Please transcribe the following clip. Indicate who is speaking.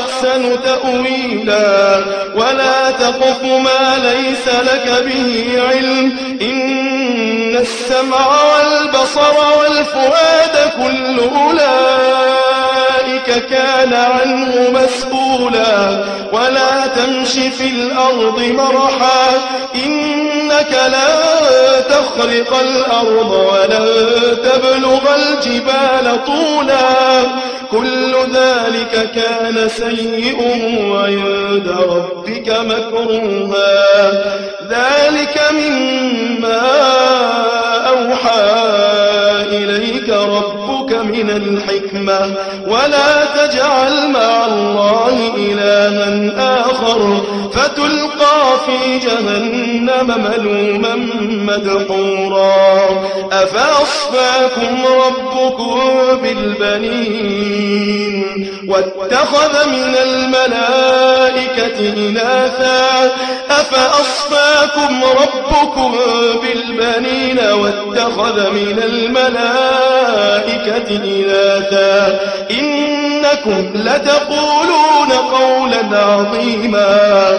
Speaker 1: وأحسن تأويلا. ولا تقف ما ليس لك به علم. إن السمع والبصر والفؤاد كل أولئك كان عنه مسؤولا. ولا تمش في الأرض مرحا. إنك لن تخرق الأرض ولن تبلغ الجبال طولا. كل ذلك كان سيئه عند ربك مكروها. ذلك مما أوحى إليك ربك من الحكمة. ولا تجعل مع الله إلها آخر. فتلقى في جهنم ملوما مدحورا. أفأصفاكم ربكم بالبنين؟ واتخذ من الملائكة إناثا. أفأصفاكم ربكم بالبنين؟ واتخذ من الملائكة إناثا. إنكم لتقولون قولا عظيما.